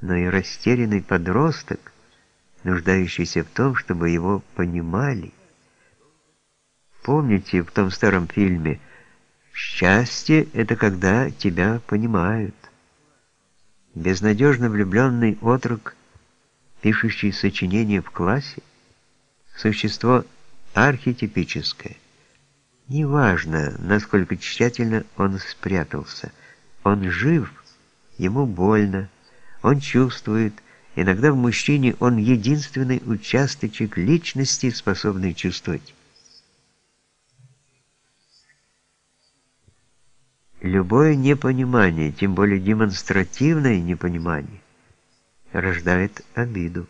но и растерянный подросток, нуждающийся в том, чтобы его понимали. Помните в том старом фильме «Счастье — это когда тебя понимают». Безнадежно влюбленный отрок, пишущий сочинение в классе, существо архетипическое. Неважно, насколько тщательно он спрятался. Он жив, ему больно, он чувствует, иногда в мужчине он единственный участочек личности, способный чувствовать. Любое непонимание, тем более демонстративное непонимание, рождает обиду.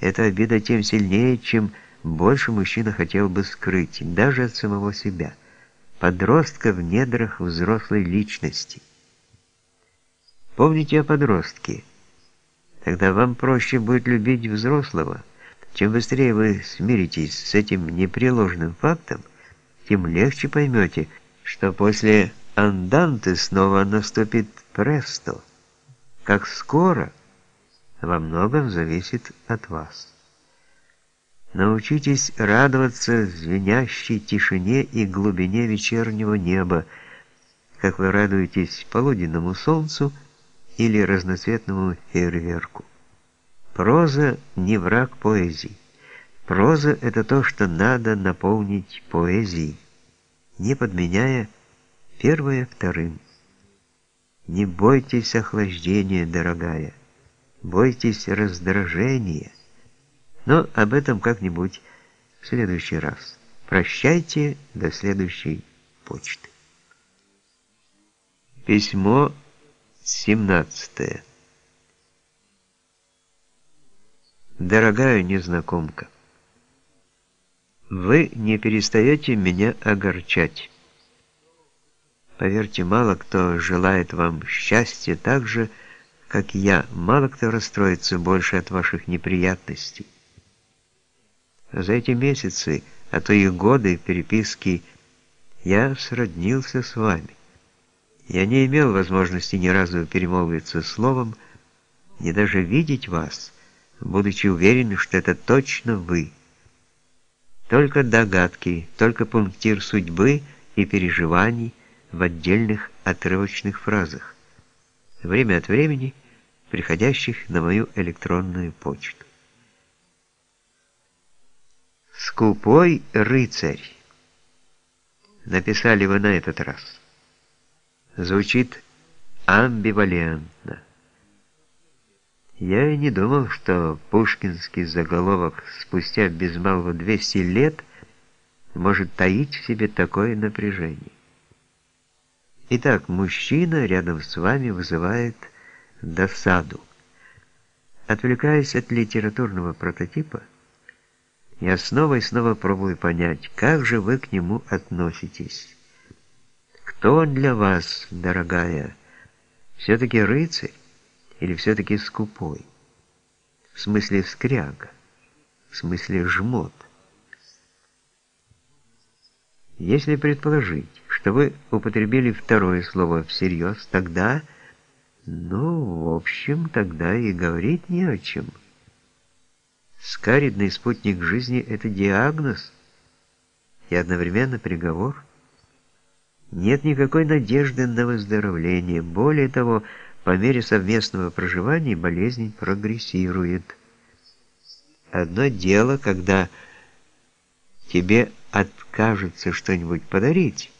Эта обида тем сильнее, чем больше мужчина хотел бы скрыть, даже от самого себя, подростка в недрах взрослой личности. Помните о подростке. Тогда вам проще будет любить взрослого. Чем быстрее вы смиритесь с этим непреложным фактом, тем легче поймете, что после анданты снова наступит престо. Как скоро, во многом зависит от вас. Научитесь радоваться звенящей тишине и глубине вечернего неба, как вы радуетесь полуденному солнцу или разноцветному фейерверку. Проза не враг поэзии. Проза — это то, что надо наполнить поэзией, не подменяя первое вторым. Не бойтесь охлаждения, дорогая, бойтесь раздражения. Но об этом как-нибудь в следующий раз. Прощайте до следующей почты. Письмо 17. Дорогая незнакомка, вы не перестаете меня огорчать. Поверьте, мало кто желает вам счастья так же, как я, мало кто расстроится больше от ваших неприятностей. За эти месяцы, а то и годы переписки, я сроднился с вами. Я не имел возможности ни разу перемолвиться словом, ни даже видеть вас, будучи уверен, что это точно вы. Только догадки, только пунктир судьбы и переживаний в отдельных отрывочных фразах, время от времени приходящих на мою электронную почту. «Скупой рыцарь» написали вы на этот раз. Звучит амбивалентно. Я и не думал, что пушкинский заголовок спустя без малого 200 лет может таить в себе такое напряжение. Итак, мужчина рядом с вами вызывает досаду. Отвлекаясь от литературного прототипа, я снова и снова пробую понять, как же вы к нему относитесь. Кто он для вас, дорогая? Все-таки рыцарь или все-таки скупой? В смысле скряга, в смысле жмот. Если предположить, что вы употребили второе слово всерьез, тогда, ну, в общем, тогда и говорить не о чем. Скаридный спутник жизни – это диагноз и одновременно приговор. Нет никакой надежды на выздоровление. Более того, по мере совместного проживания болезнь прогрессирует. Одно дело, когда тебе откажется что-нибудь подарить,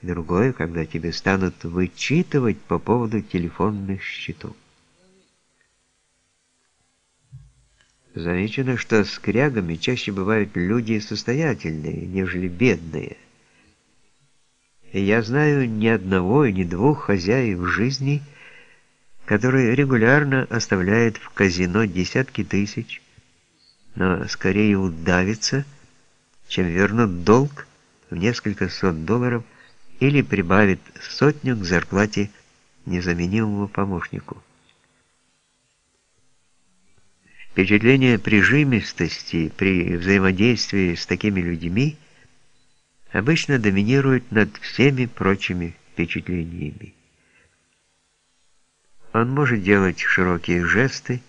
другое, когда тебе станут вычитывать по поводу телефонных счетов. Замечено, что скрягами чаще бывают люди состоятельные, нежели бедные. И я знаю ни одного и ни двух хозяев жизни, которые регулярно оставляют в казино десятки тысяч, но скорее удавятся, чем вернут долг в несколько сот долларов или прибавит сотню к зарплате незаменимому помощнику. Впечатление прижимистости при взаимодействии с такими людьми обычно доминирует над всеми прочими впечатлениями. Он может делать широкие жесты,